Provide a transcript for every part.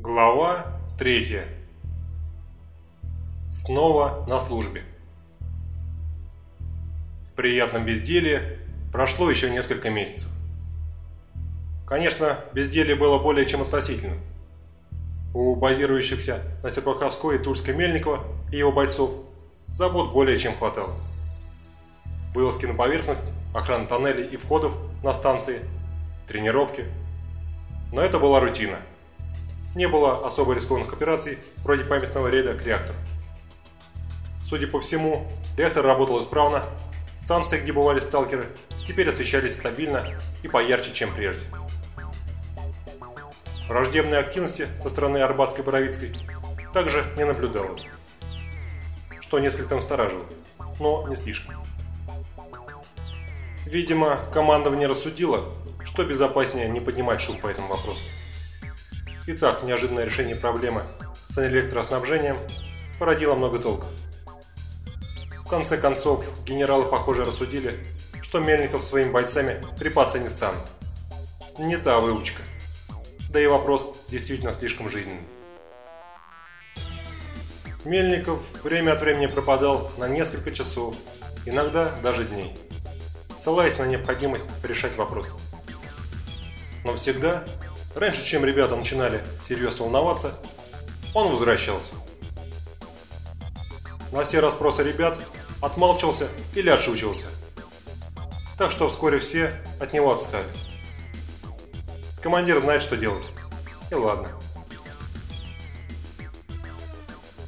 Глава третья. Снова на службе. В приятном безделии прошло еще несколько месяцев. Конечно, безделие было более чем относительным. У базирующихся на Серпуховской и Тульской Мельникова и его бойцов забот более чем хватало. Вылазки на поверхность, охрана тоннелей и входов на станции, тренировки. Но это была рутина – не было особо рискованных операций, вроде памятного рейда к реактору. Судя по всему, реактор работал исправно, станции, где бывали сталкеры, теперь освещались стабильно и поярче, чем прежде. Враждебной активности со стороны Арбатской-Боровицкой также не наблюдалось, что несколько настораживало, но не слишком. Видимо, командование рассудило, что безопаснее не поднимать шум по этому вопросу. Итак, неожиданное решение проблемы с электроснабжением породило много толков. В конце концов, генералы, похоже, рассудили, что Мельников своими бойцами трепаться не станут. Не та выучка. Да и вопрос действительно слишком жизненный. Мельников время от времени пропадал на несколько часов, иногда даже дней, ссылаясь на необходимость решать вопросы. Но всегда Раньше, чем ребята начинали всерьез волноваться, он возвращался. На все расспросы ребят отмалчивался или отшучивался. Так что вскоре все от него отстали. Командир знает, что делать. И ладно.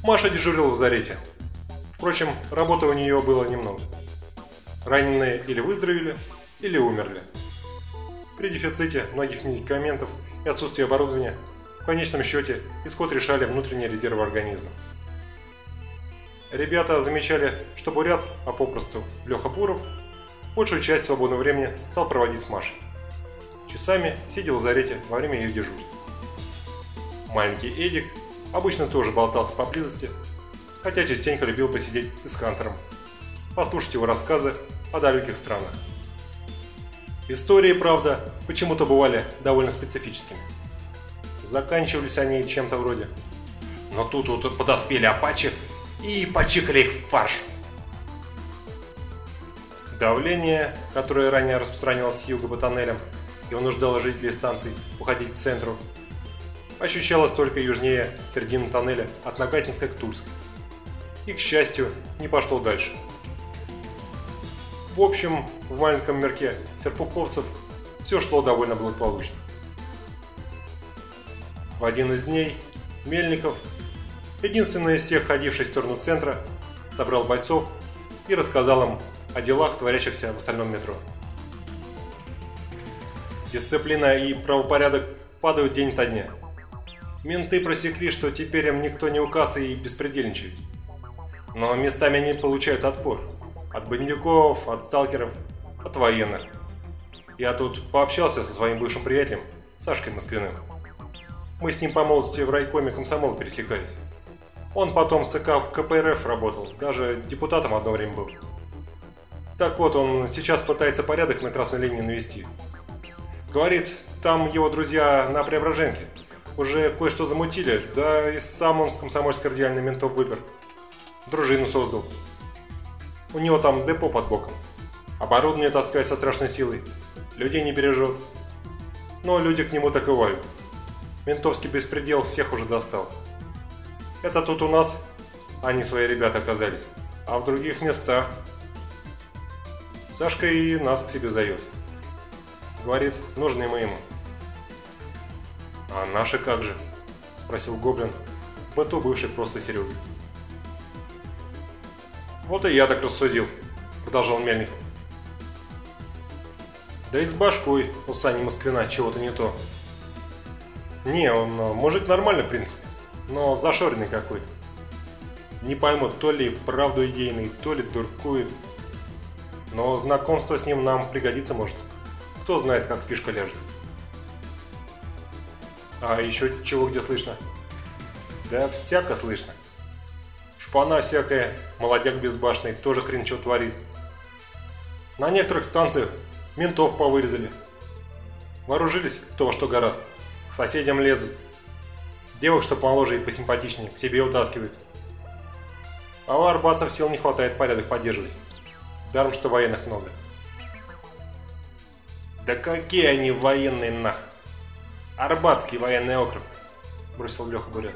Маша дежурила в Зарете. Впрочем, работы у нее было немного. Раненые или выздоровели, или умерли. При дефиците многих медикаментов и отсутствие оборудования, в конечном счете исход решали внутренние резервы организма. Ребята замечали, что Бурят, а попросту Леха Буров, большую часть свободного времени стал проводить с Машей. Часами сидел в зарете во время ее дежурства. Маленький Эдик обычно тоже болтался поблизости, хотя частенько любил посидеть и с Хантером, послушать его рассказы о далеких странах. Истории, правда, почему-то бывали довольно специфическими. Заканчивались они чем-то вроде «Но тут вот подоспели апачи и почикали их в фарш». Давление, которое ранее распространялось с юга по тоннелям и вынуждало жителей станций уходить к центру, ощущалось только южнее середины тоннеля от Нагатинска к Тульской. И, к счастью, не пошло дальше. В общем, в маленьком мирке серпуховцев все шло довольно благополучно. В один из дней Мельников, единственный из всех ходивший в сторону центра, собрал бойцов и рассказал им о делах, творящихся в остальном метро. Дисциплина и правопорядок падают день ото дня. Менты просекли, что теперь им никто не указ и беспредельничают. Но местами они получают отпор. От бандюков, от сталкеров, от военных. Я тут пообщался со своим бывшим приятелем, Сашкой Москвиным. Мы с ним по молодости в райкоме комсомола пересекались. Он потом в ЦК КПРФ работал, даже депутатом одно время был. Так вот, он сейчас пытается порядок на красной линии навести. Говорит, там его друзья на Преображенке. Уже кое-что замутили, да и сам он с комсомольской радиальной ментов выпер. Дружину создал. У него там депо под боком. Оборудование таскает со страшной силой. Людей не бережет. Но люди к нему так и валят. Ментовский беспредел всех уже достал. Это тут у нас они свои ребята оказались. А в других местах Сашка и нас к себе зовет. Говорит, нужны мы ему. А наши как же? Спросил Гоблин, в быту бывший просто Серега. Вот и я так рассудил, продолжал Мельников. Да и с башкой у Сани Москвина чего-то не то. Не, он э, мужик нормальный, в принципе, но зашоренный какой-то. Не пойму, то ли вправду идейный, то ли дуркует. Но знакомство с ним нам пригодится может. Кто знает, как фишка ляжет. А еще чего где слышно? Да всяко слышно. Шпана всякая, молодяк безбашный, тоже хрен что творит. На некоторых станциях ментов повырезали. Вооружились, кто во что гораст. К соседям лезут. Девок, что помоложе и посимпатичнее, к себе утаскивают. А у арбатцев сил не хватает порядок поддерживать. Даром, что военных много. Да какие они военные нах! Арбатский военный округ, бросил Леха Бурят.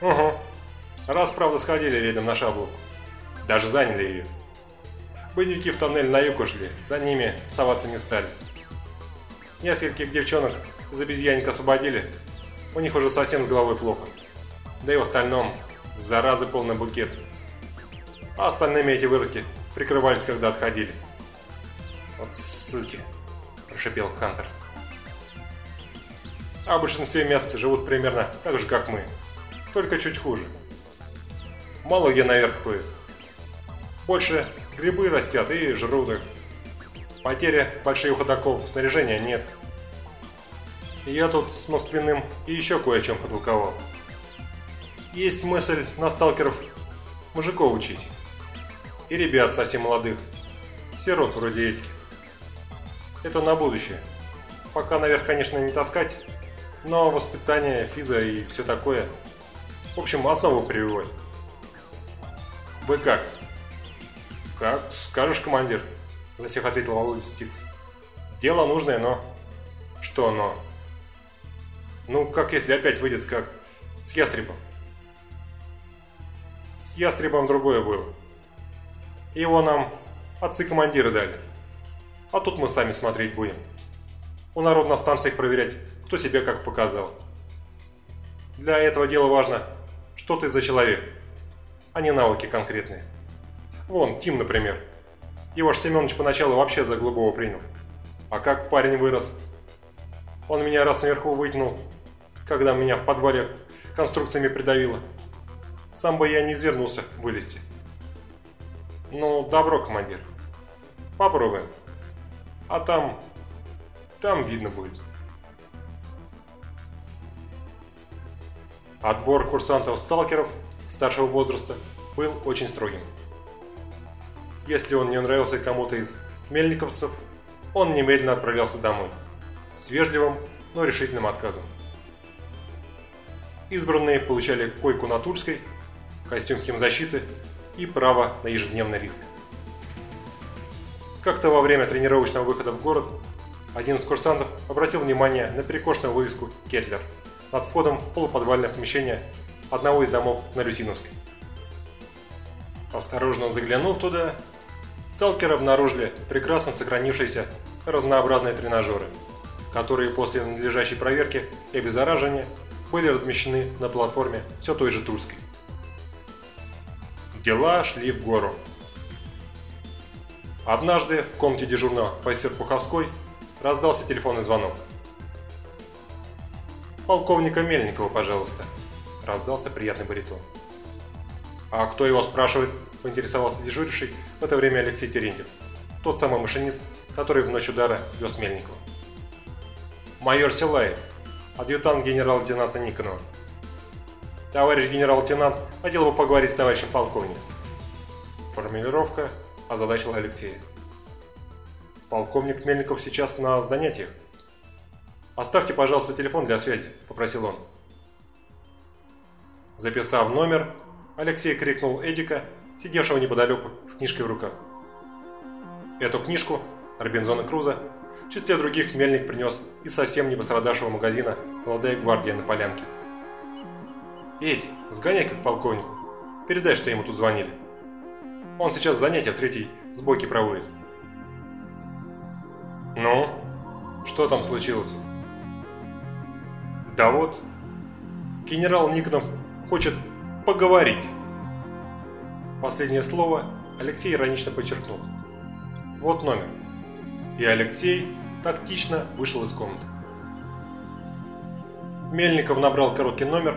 Угу. Раз, правда, сходили рядом на шаблуку. Даже заняли ее. Боевики в тоннель на юг ушли, за ними соваться не стали. Нескольких девчонок из обезьянника освободили, у них уже совсем с головой плохо. Да и в остальном, заразы полный букет. А остальными эти выродки прикрывались, когда отходили. Вот суки, прошипел Хантер. А в большинстве мест живут примерно так же, как мы. Только чуть хуже. Мало где наверх ходит. Больше грибы растят и жрут их. Потери больших ходоков, снаряжения нет. Я тут с Москвиным и еще кое о чем потолковал. Есть мысль на сталкеров мужиков учить. И ребят совсем молодых. Сирот вроде этих. Это на будущее. Пока наверх, конечно, не таскать, но воспитание, физа и все такое. В общем, основу прививать. Вы как? Как скажешь, командир, за всех ответил Володя Стикс. Дело нужное, но... Что но? Ну, как если опять выйдет, как с ястребом? С ястребом другое было. Его нам отцы-командиры дали. А тут мы сами смотреть будем. У народ на станциях проверять, кто себя как показал. Для этого дела важно, что ты за человек, а не навыки конкретные. Вон, Тим, например. Его ж Семенович поначалу вообще за голубого принял. А как парень вырос? Он меня раз наверху вытянул, когда меня в подвале конструкциями придавило. Сам бы я не извернулся вылезти. Ну, добро, командир. Попробуем. А там... Там видно будет. Отбор курсантов-сталкеров старшего возраста был очень строгим. Если он не нравился кому-то из мельниковцев, он немедленно отправлялся домой. С вежливым, но решительным отказом. Избранные получали койку на Тульской, костюм химзащиты и право на ежедневный риск. Как-то во время тренировочного выхода в город один из курсантов обратил внимание на перекошенную вывеску «Кетлер» над входом в полуподвальное помещение одного из домов на Люсиновской. Осторожно заглянув туда, сталкеры обнаружили прекрасно сохранившиеся разнообразные тренажеры, которые после надлежащей проверки и обеззараживания были размещены на платформе все той же Тульской. Дела шли в гору. Однажды в комнате дежурного по Серпуховской раздался телефонный звонок. «Полковника Мельникова, пожалуйста», – раздался приятный баритон. «А кто его спрашивает?» – поинтересовался дежуривший в это время Алексей Терентьев, тот самый машинист, который в ночь удара вез Мельникова. «Майор Силаев, адъютант генерал-лейтенанта Никонова. Товарищ генерал-лейтенант, хотел бы поговорить с товарищем полковником. Формулировка озадачила Алексея. Полковник Мельников сейчас на занятиях. Оставьте, пожалуйста, телефон для связи, попросил он. Записав номер, Алексей крикнул Эдика, сидевшего неподалеку, с книжкой в руках. Эту книжку, Робинзона Круза, в числе других Мельник принес из совсем не пострадавшего магазина «Молодая гвардия» на полянке. «Эдь, сгоняй как полковнику. Передай, что ему тут звонили. Он сейчас занятия в третьей сбойке проводит». «Ну, что там случилось?» «Да вот, генерал Никонов хочет поговорить». Последнее слово Алексей иронично подчеркнул. «Вот номер». И Алексей тактично вышел из комнаты. Мельников набрал короткий номер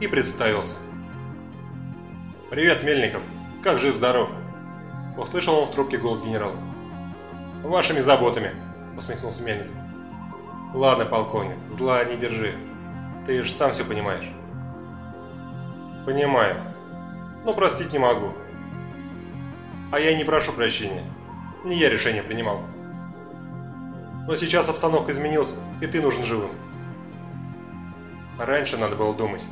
и представился. «Привет, Мельников. Как жив-здоров?» Услышал он в трубке голос генерала. «Вашими заботами», – усмехнулся Мельников. «Ладно, полковник, зла не держи. Ты же сам все понимаешь». «Понимаю. Но простить не могу». «А я не прошу прощения. Не я решение принимал». Но сейчас обстановка изменилась, и ты нужен живым. Раньше надо было думать.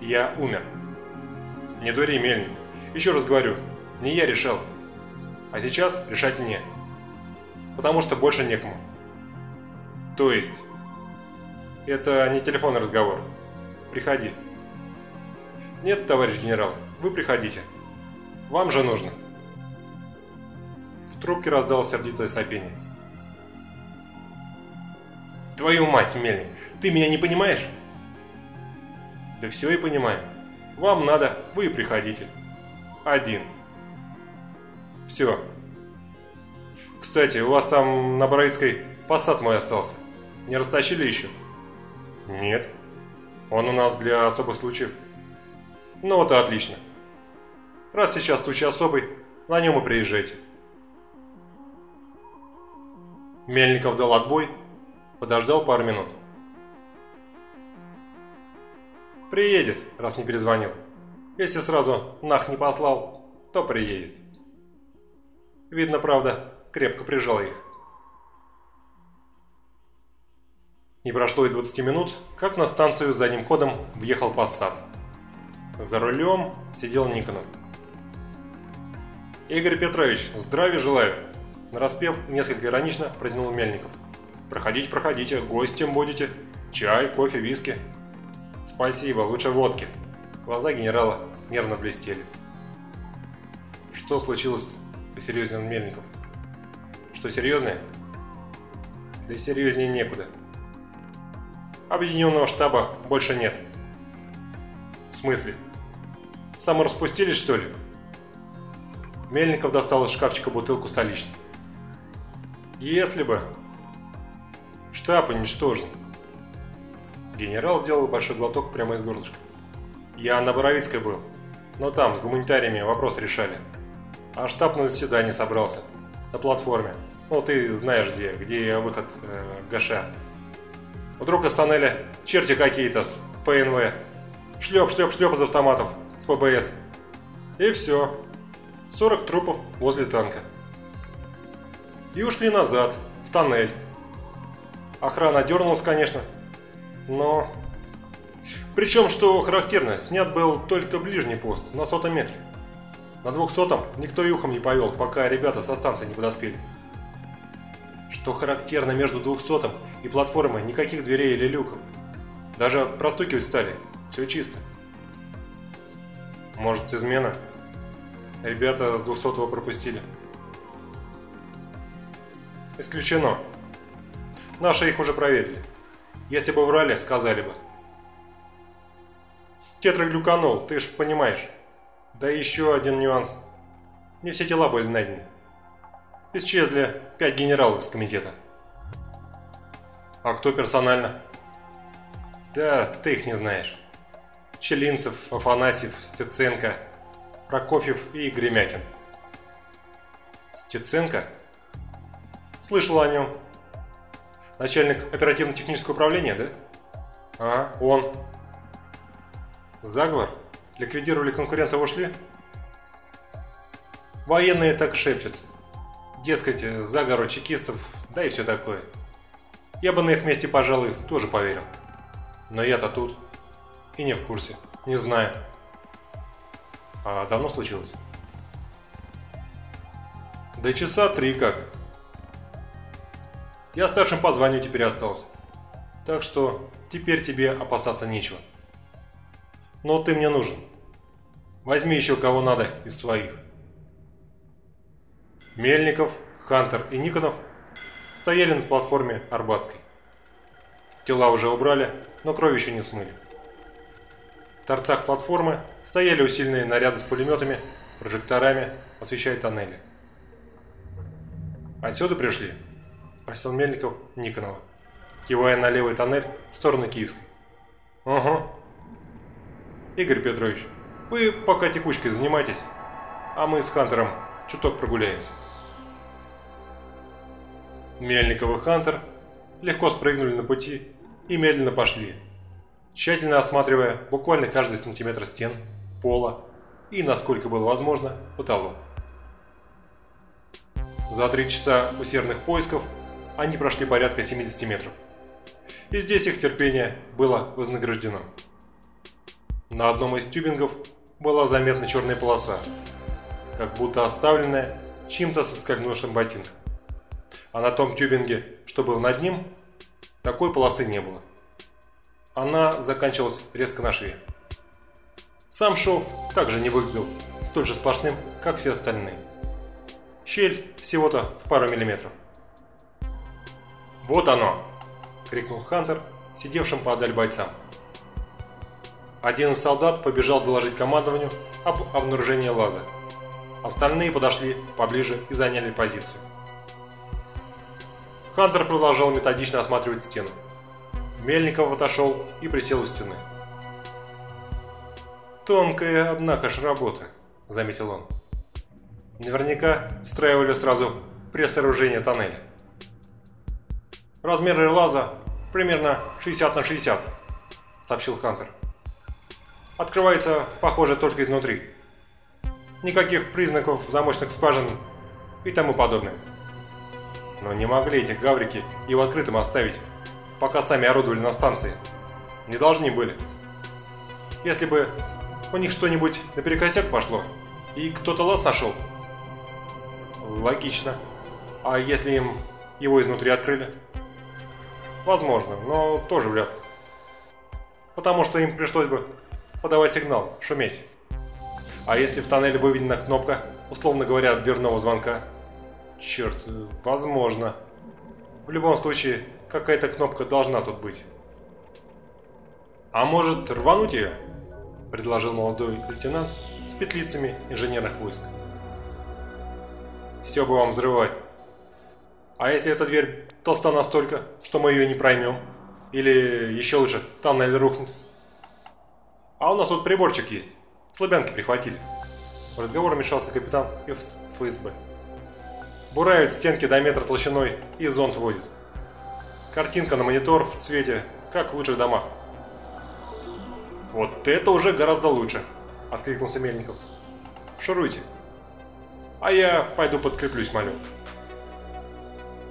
Я умер. Не дури, Мельник. Еще раз говорю, не я решал. А сейчас решать мне. Потому что больше некому. То есть, это не телефонный разговор. Приходи. Нет, товарищ генерал, вы приходите. Вам же нужно. В трубке раздалось сердитое сопение. Твою мать, Мельник, ты меня не понимаешь? Да все и понимаю. Вам надо, вы и приходите. Один. Все. Кстати, у вас там на Броицкой посад мой остался. Не растащили еще? Нет. Он у нас для особых случаев. Ну вот и отлично. Раз сейчас случай особый, на нем и приезжайте. Мельников дал отбой, подождал пару минут. Приедет, раз не перезвонил. Если сразу нах не послал, то приедет. Видно, правда, крепко прижал их. Не прошло и 20 минут, как на станцию задним ходом въехал Пассат. За рулем сидел Никонов. «Игорь Петрович, здравия желаю!» Нараспев, несколько иронично протянул Мельников. «Проходите, проходите, гостем будете. Чай, кофе, виски». «Спасибо, лучше водки». Глаза генерала нервно блестели. «Что случилось?» – посерьезнел Мельников. «Что, серьезное?» «Да серьезнее некуда», Объединенного штаба больше нет. В смысле? Самораспустились, что ли? Мельников достал из шкафчика бутылку столичной. Если бы. Штаб уничтожен. Генерал сделал большой глоток прямо из горлышка. Я на Боровицкой был, но там с гуманитариями вопрос решали. А штаб на заседание собрался. На платформе. Ну, ты знаешь где, где выход э, Гаша. Вдруг из тоннеля черти какие-то с ПНВ. Шлеп, шлеп, шлеп из автоматов ПБС. И все. 40 трупов возле танка. И ушли назад, в тоннель. Охрана дернулась, конечно. Но... Причем, что характерно, снят был только ближний пост, на сотом метре. На двухсотом никто и ухом не повел, пока ребята со станции не подоспели. Что характерно между двухсотым и платформой никаких дверей или люков. Даже простукивать стали. Все чисто. Может, измена? Ребята с 200 пропустили. Исключено. Наши их уже проверили. Если бы врали, сказали бы. Тетрагглюканол, ты ж понимаешь. Да еще один нюанс. Не все тела были найдены. Исчезли пять генералов из комитета. А кто персонально? Да, ты их не знаешь. Челинцев, Афанасьев, Стеценко, Прокофьев и Гремякин. Стеценко? Слышал о нем. Начальник оперативно-технического управления, да? А, он. Заговор? Ликвидировали конкурента, ушли? Военные так шепчутся. Дескать, заговор чекистов, да и все такое. Я бы на их месте, пожалуй, тоже поверил. Но я-то тут. И не в курсе. Не знаю. А давно случилось? Да часа три как. Я старшим по званию теперь остался. Так что теперь тебе опасаться нечего. Но ты мне нужен. Возьми еще кого надо из своих. Мельников, Хантер и Никонов – стояли на платформе Арбатской. Тела уже убрали, но кровь еще не смыли. Торцах платформы стояли усиленные наряды с пулеметами, прожекторами, освещая тоннели. «Отсюда пришли?» – спросил Мельников Никонова, кивая на левый тоннель в сторону Киевской. «Угу. Игорь Петрович, вы пока текучкой занимайтесь, а мы с Хантером чуток прогуляемся». Мельников и Хантер легко спрыгнули на пути и медленно пошли, тщательно осматривая буквально каждый сантиметр стен, пола и, насколько было возможно, потолок. За три часа усердных поисков они прошли порядка 70 метров. И здесь их терпение было вознаграждено. На одном из тюбингов была заметна черная полоса, как будто оставленная чьим-то соскользнувшим ботинком. А на том тюбинге, что был над ним, такой полосы не было. Она заканчивалась резко на шве. Сам шов также не выглядел столь же сплошным, как все остальные. Щель всего-то в пару миллиметров. «Вот оно!» – крикнул Хантер, сидевшим подаль бойцам. Один из солдат побежал доложить командованию об обнаружении лаза. Остальные подошли поближе и заняли позицию. Хантер продолжал методично осматривать стену. Мельников отошел и присел у стены. «Тонкая, однако ж, работа», — заметил он. Наверняка встраивали сразу пресс-сооружение тоннеля. «Размеры лаза примерно 60 на 60», — сообщил Хантер. «Открывается, похоже, только изнутри. Никаких признаков замочных скважин и тому подобное. Но не могли эти гаврики его открытым оставить, пока сами орудовали на станции. Не должны были. Если бы у них что-нибудь наперекосяк пошло, и кто-то лаз нашел. Логично. А если им его изнутри открыли? Возможно, но тоже вряд. Потому что им пришлось бы подавать сигнал, шуметь. А если в тоннеле выведена кнопка, условно говоря, дверного звонка? Черт, возможно. В любом случае, какая-то кнопка должна тут быть. А может, рвануть ее? Предложил молодой лейтенант с петлицами инженерных войск. Все бы вам взрывать. А если эта дверь толста настолько, что мы ее не проймем? Или еще лучше, тоннель рухнет? А у нас тут приборчик есть. Слабянки прихватили. В разговор вмешался капитан ФСБ. Буравит стенки до метра толщиной и зонт вводит. Картинка на монитор в цвете, как в лучших домах. «Вот это уже гораздо лучше!» – откликнулся Мельников. «Шуруйте!» «А я пойду подкреплюсь, малек».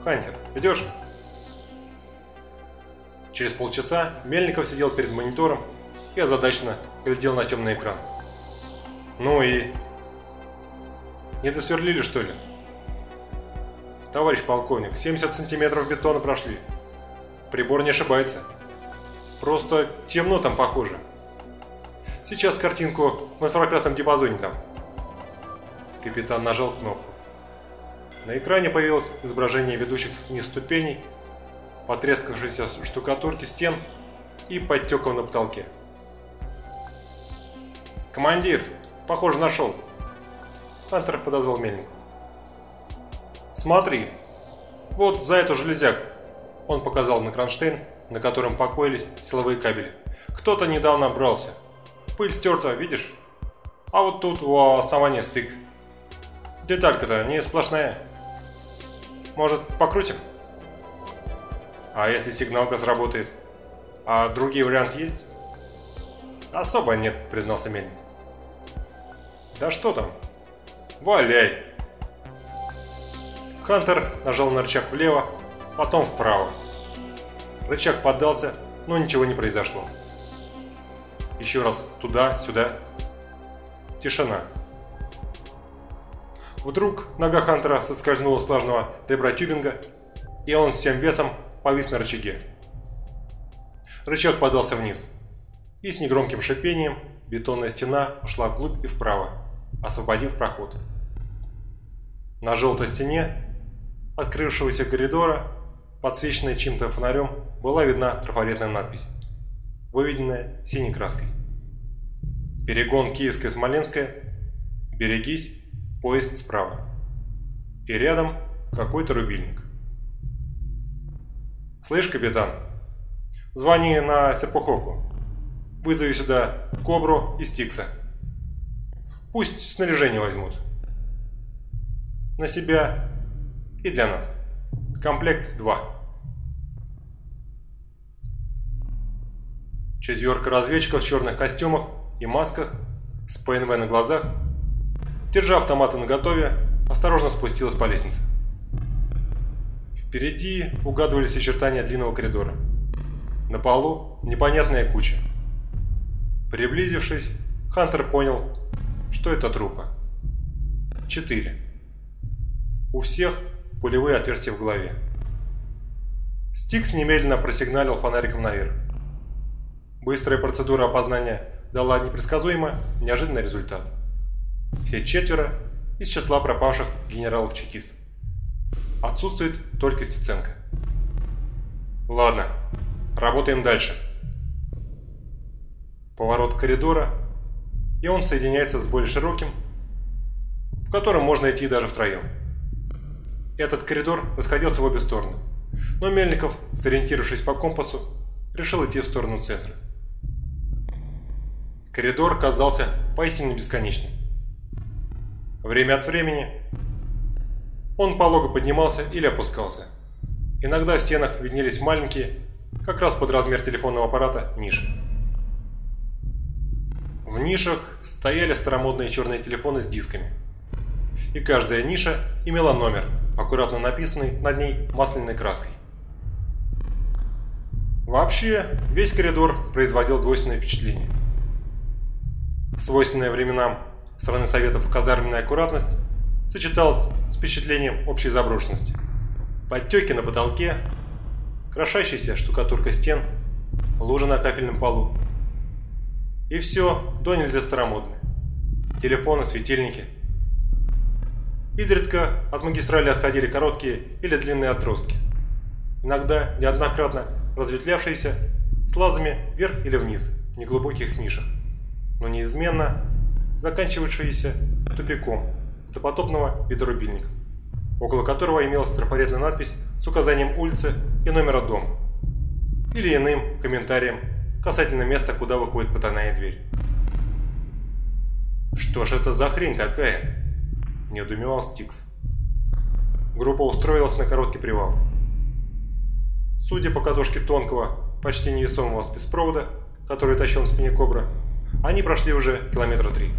«Хантер, идешь?» Через полчаса Мельников сидел перед монитором и озадаченно глядел на темный экран. «Ну и...» «Не досверлили, что ли?» «Товарищ полковник, 70 сантиметров бетона прошли. Прибор не ошибается. Просто темно там похоже. Сейчас картинку в инфракрасном диапазоне там». Капитан нажал кнопку. На экране появилось изображение ведущих вниз ступеней, потрескавшейся штукатурки стен и подтеков на потолке. «Командир, похоже, нашел!» Хантер подозвал Мельникова. «Смотри, вот за эту железяку!» Он показал на кронштейн, на котором покоились силовые кабели. «Кто-то недавно брался. Пыль стерта, видишь? А вот тут у основания стык. Деталька-то не сплошная. Может, покрутим? А если сигналка сработает? А другие варианты есть? Особо нет, признался Мельник. Да что там? Валяй! Хантер нажал на рычаг влево, потом вправо. Рычаг поддался, но ничего не произошло. Еще раз туда-сюда. Тишина. Вдруг нога Хантера соскользнула с влажного ребра тюбинга, и он всем весом повис на рычаге. Рычаг подался вниз, и с негромким шипением бетонная стена ушла вглубь и вправо, освободив проход. На желтой стене открывшегося коридора, подсвеченная чьим-то фонарем, была видна трафаретная надпись, выведенная синей краской. Перегон Киевская-Смоленская, берегись, поезд справа. И рядом какой-то рубильник. «Слышь, капитан, звони на Серпуховку. Вызови сюда Кобру и Стикса. Пусть снаряжение возьмут. На себя и для нас. Комплект 2. Четверка разведчиков в черных костюмах и масках с ПНВ на глазах держа автоматы наготове, осторожно спустилась по лестнице. Впереди угадывались очертания длинного коридора. На полу непонятная куча. Приблизившись, Хантер понял, что это трупы. Четыре. У всех пулевые отверстия в голове. Стикс немедленно просигналил фонариком наверх. Быстрая процедура опознания дала непредсказуемо неожиданный результат. Все четверо из числа пропавших генералов-чекистов. Отсутствует только Стеценко. Ладно, работаем дальше. Поворот коридора, и он соединяется с более широким, в котором можно идти даже втроем. Этот коридор расходился в обе стороны, но Мельников, сориентировавшись по компасу, решил идти в сторону центра. Коридор казался поистине бесконечным. Время от времени он полого поднимался или опускался. Иногда в стенах виднелись маленькие, как раз под размер телефонного аппарата, ниши. В нишах стояли старомодные черные телефоны с дисками. И каждая ниша имела номер, аккуратно написанный над ней масляной краской. Вообще, весь коридор производил двойственное впечатление. Свойственная временам страны Советов казарменная аккуратность сочеталась с впечатлением общей заброшенности. Подтеки на потолке, крошащаяся штукатурка стен, лужа на кафельном полу. И все до нельзя старомодное. Телефоны, светильники. Изредка от магистрали отходили короткие или длинные отростки. Иногда неоднократно разветвлявшиеся с лазами вверх или вниз в неглубоких нишах, но неизменно заканчивавшиеся тупиком с допотопного видорубильника, около которого имелась трафаретная надпись с указанием улицы и номера дома, или иным комментарием касательно места, куда выходит потайная дверь. «Что ж это за хрень такая?» – не удумевал Стикс. Группа устроилась на короткий привал. Судя по катушке тонкого, почти невесомого спецпровода, который тащил на спине Кобра, они прошли уже километра три.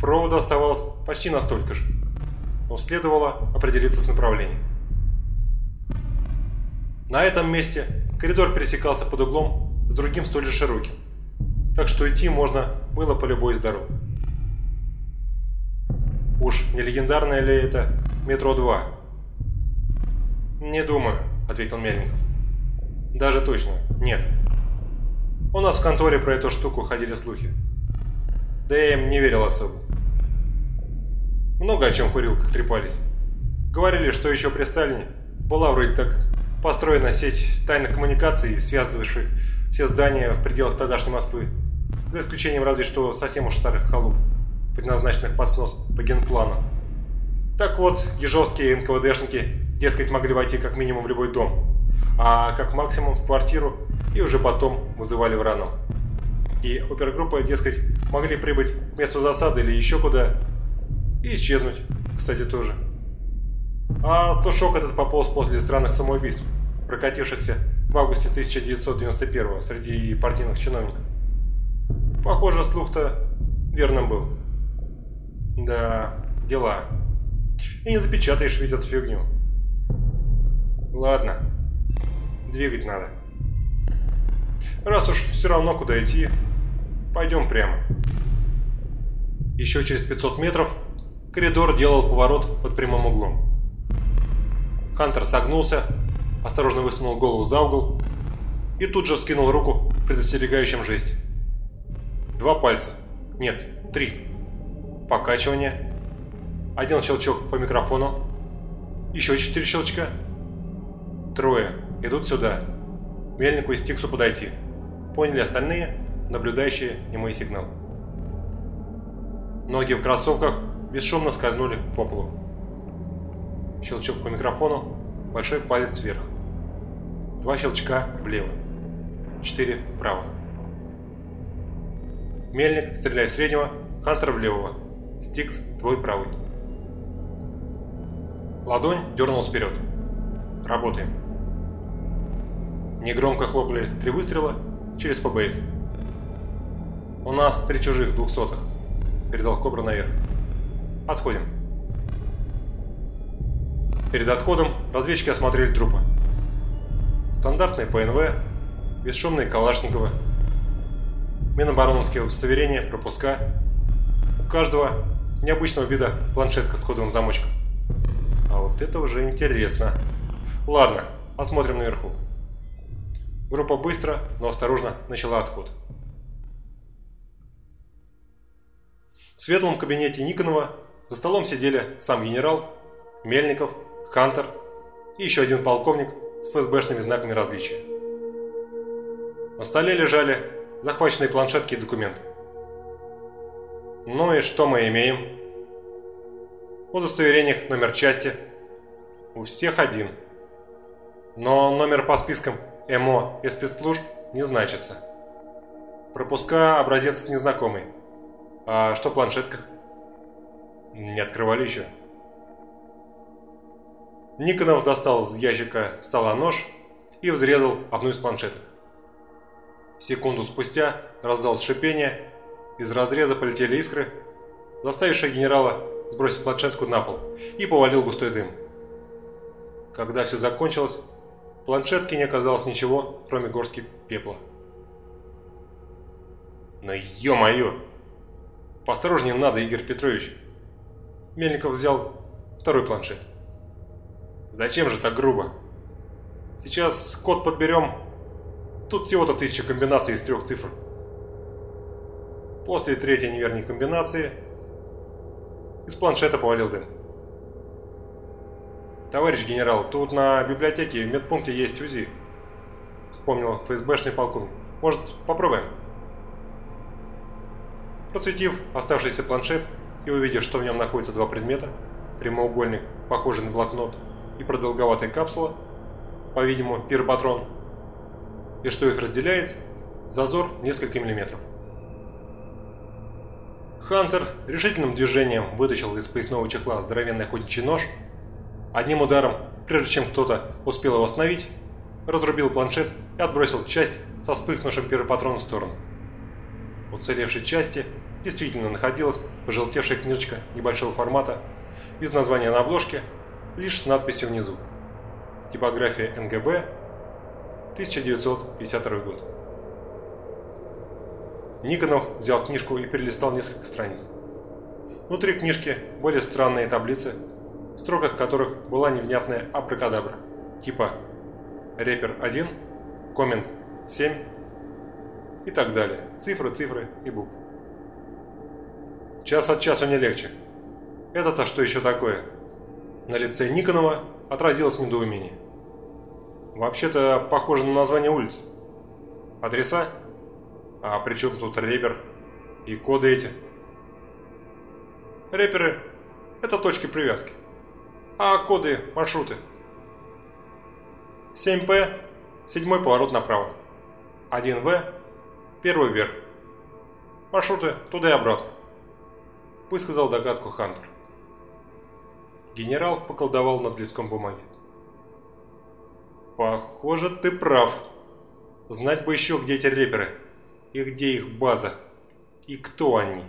Провода оставалось почти настолько же, но следовало определиться с направлением. На этом месте коридор пересекался под углом с другим столь же широким, так что идти можно было по любой из дорог. Уж не легендарное ли это метро 2? Не думаю, ответил Мельников. Даже точно, нет. У нас в конторе про эту штуку ходили слухи. Да я им не верил особо. Много о чем курил, как трепались. Говорили, что еще при Сталине была вроде так построена сеть тайных коммуникаций, связывавших все здания в пределах тогдашней Москвы, за исключением разве что совсем уж старых халуп, предназначенных под снос по генплану. Так вот, ежовские НКВДшники, дескать, могли войти как минимум в любой дом, а как максимум в квартиру и уже потом вызывали в рану. И опергруппа, дескать, могли прибыть к месту засады или еще куда, и исчезнуть, кстати, тоже. А слушок этот пополз после странных самоубийств, прокатившихся в августе 1991 среди партийных чиновников. Похоже, слух-то верным был. Да, дела. И не запечатаешь ведь эту фигню. Ладно, двигать надо. Раз уж все равно куда идти, пойдем прямо. Еще через 500 метров коридор делал поворот под прямым углом. Хантер согнулся, осторожно высунул голову за угол и тут же вскинул руку в предостерегающем жесте. Два пальца. Нет, три. Покачивание. Один щелчок по микрофону. Еще четыре щелчка. Трое. Идут сюда. Мельнику и Стиксу подойти. Поняли остальные, наблюдающие немой сигнал. Ноги в кроссовках бесшумно скользнули по полу. Щелчок по микрофону, большой палец вверх. Два щелчка влево, четыре вправо. Мельник, стреляй среднего, Хантер в левого, Стикс твой правый. Ладонь дернулась вперед. Работаем. Негромко хлопали три выстрела через ПБС. «У нас три чужих двухсотых», — передал Кобра наверх. Отходим. Перед отходом разведчики осмотрели трупы. Стандартный ПНВ, бесшумные Калашникова, Минобороновские удостоверения, пропуска. Каждого необычного вида планшетка с кодовым замочком. А вот это уже интересно. Ладно, осмотрим наверху. Группа быстро, но осторожно начала отход. В светлом кабинете Никонова за столом сидели сам генерал, Мельников, Хантер и еще один полковник с ФСБшными знаками различия. На столе лежали захваченные планшетки и документы. Ну и что мы имеем? В удостоверениях номер части. У всех один. Но номер по спискам МО и спецслужб не значится. Пропуска образец незнакомый. А что в планшетках? Не открывали еще. Никонов достал из ящика стола нож и взрезал одну из планшеток. Секунду спустя раздалось шипение, из разреза полетели искры, заставившие генерала сбросить планшетку на пол, и повалил густой дым. Когда все закончилось, в планшетке не оказалось ничего, кроме горстки пепла. «Ну ё-моё! Поосторожнее надо, Игорь Петрович!» Мельников взял второй планшет. «Зачем же так грубо? Сейчас код подберем. Тут всего-то тысяча комбинаций из трех цифр. После третьей неверной комбинации из планшета повалил дым. «Товарищ генерал, тут на библиотеке в медпункте есть УЗИ», вспомнил ФСБшный полковник. «Может, попробуем?» Просветив оставшийся планшет и увидев, что в нем находятся два предмета, прямоугольник, похожий на блокнот, и продолговатая капсула, по-видимому, пиропатрон, и что их разделяет, зазор несколько миллиметров. Хантер решительным движением вытащил из поясного чехла здоровенный охотничий нож, одним ударом, прежде чем кто-то успел его остановить, разрубил планшет и отбросил часть со вспыхнувшим пиропатроном в сторону. Уцелевшей части действительно находилась пожелтевшая книжечка небольшого формата, без названия на обложке, лишь с надписью внизу. Типография НГБ, 1952 год. Никонов взял книжку и перелистал несколько страниц. Внутри книжки более странные таблицы, в строках которых была невнятная абракадабра, типа «Репер 1», «Коммент 7» и так далее. Цифры, цифры и буквы. Час от часу не легче. Это-то что еще такое? На лице Никонова отразилось недоумение. Вообще-то похоже на название улиц. Адреса? А при чем тут рэпер? И коды эти? Рэперы – это точки привязки. А коды – маршруты. 7П – седьмой поворот направо. 1В – первый вверх. Маршруты туда и обратно. Высказал догадку Хантер. Генерал поколдовал над листком бумаги. Похоже, ты прав. Знать бы еще, где эти реперы. И где их база. И кто они.